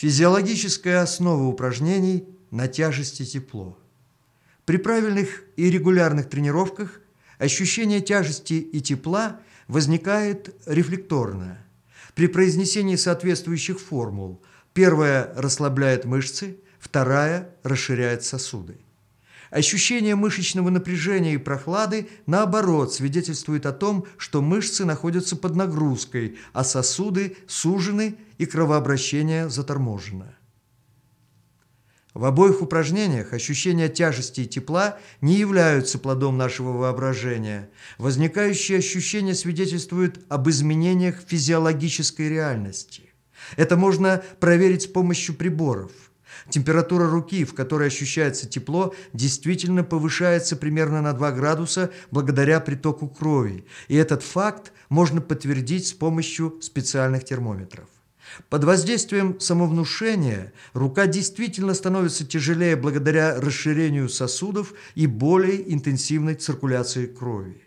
Физиологическая основа упражнений на тяжесть и тепло. При правильных и регулярных тренировках ощущение тяжести и тепла возникает рефлекторно. При произнесении соответствующих формул первая расслабляет мышцы, вторая расширяет сосуды. Ощущение мышечного напряжения и прохлады, наоборот, свидетельствует о том, что мышцы находятся под нагрузкой, а сосуды сужены и кровообращение заторможено. В обоих упражнениях ощущения тяжести и тепла не являются плодом нашего воображения. Возникающие ощущения свидетельствуют об изменениях физиологической реальности. Это можно проверить с помощью приборов – Температура руки, в которой ощущается тепло, действительно повышается примерно на 2 градуса благодаря притоку крови, и этот факт можно подтвердить с помощью специальных термометров. Под воздействием самовнушения рука действительно становится тяжелее благодаря расширению сосудов и более интенсивной циркуляции крови.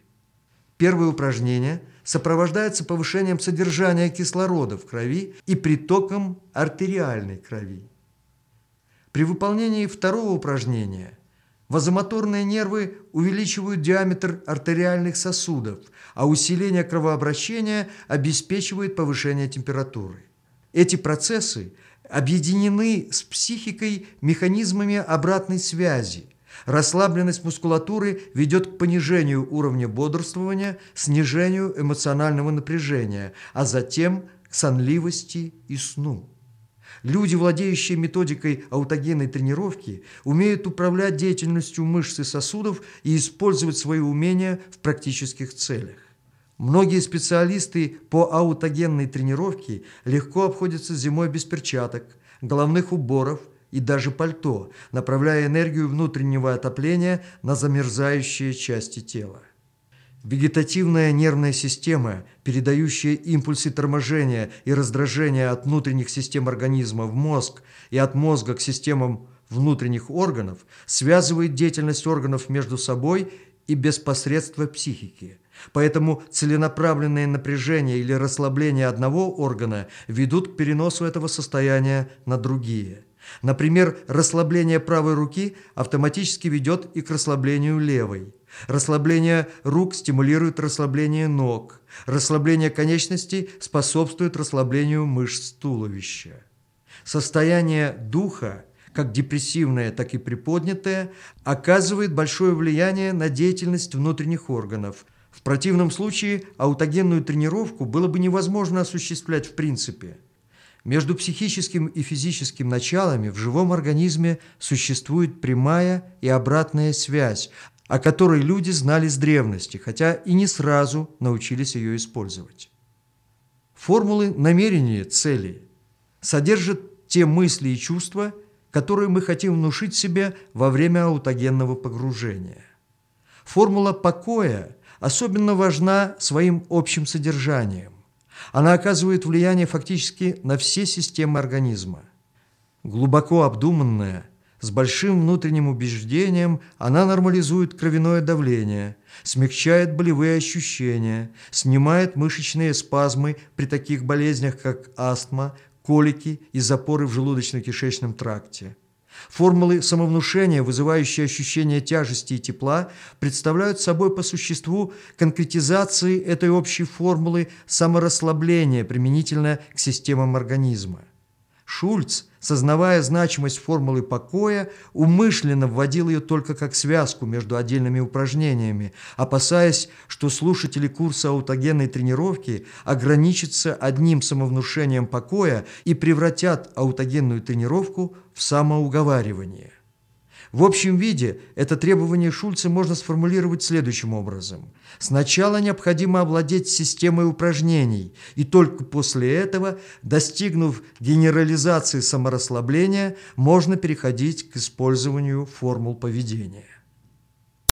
Первое упражнение сопровождается повышением содержания кислорода в крови и притоком артериальной крови. При выполнении второго упражнения вазомоторные нервы увеличивают диаметр артериальных сосудов, а усиление кровообращения обеспечивает повышение температуры. Эти процессы объединены с психикой механизмами обратной связи. Расслабленность мускулатуры ведет к понижению уровня бодрствования, снижению эмоционального напряжения, а затем к сонливости и сну. Люди, владеющие методикой аутогенной тренировки, умеют управлять деятельностью мышц и сосудов и использовать свои умения в практических целях. Многие специалисты по аутогенной тренировке легко обходятся зимой без перчаток, головных уборов и даже пальто, направляя энергию внутреннего отопления на замерзающие части тела. Вегетативная нервная система, передающая импульсы торможения и раздражения от внутренних систем организма в мозг и от мозга к системам внутренних органов, связывает деятельность органов между собой и без посредства психики. Поэтому целенаправленное напряжение или расслабление одного органа ведут к переносу этого состояния на другие. Например, расслабление правой руки автоматически ведет и к расслаблению левой. Расслабление рук стимулирует расслабление ног. Расслабление конечностей способствует расслаблению мышц туловища. Состояние духа, как депрессивное, так и приподнятое, оказывает большое влияние на деятельность внутренних органов. В противном случае аутогенную тренировку было бы невозможно осуществлять в принципе. Между психическим и физическим началами в живом организме существует прямая и обратная связь, о которой люди знали с древности, хотя и не сразу научились ее использовать. Формулы намерения цели содержат те мысли и чувства, которые мы хотим внушить себе во время аутогенного погружения. Формула покоя особенно важна своим общим содержанием. Она оказывает влияние фактически на все системы организма. Глубоко обдуманная – с большим внутренним убеждением она нормализует кровяное давление, смягчает болевые ощущения, снимает мышечные спазмы при таких болезнях, как астма, колики и запоры в желудочно-кишечном тракте. Формулы самовнушения, вызывающие ощущение тяжести и тепла, представляют собой по существу конкретизации этой общей формулы саморасслабления применительно к системам организма. Шульц, сознавая значимость формулы покоя, умышленно вводил ее только как связку между отдельными упражнениями, опасаясь, что слушатели курса аутогенной тренировки ограничатся одним самовнушением покоя и превратят аутогенную тренировку в самоуговаривание. В общем виде это требование Шульца можно сформулировать следующим образом. Сначала необходимо овладеть системой упражнений, и только после этого, достигнув генерализации саморасслабления, можно переходить к использованию формул поведения.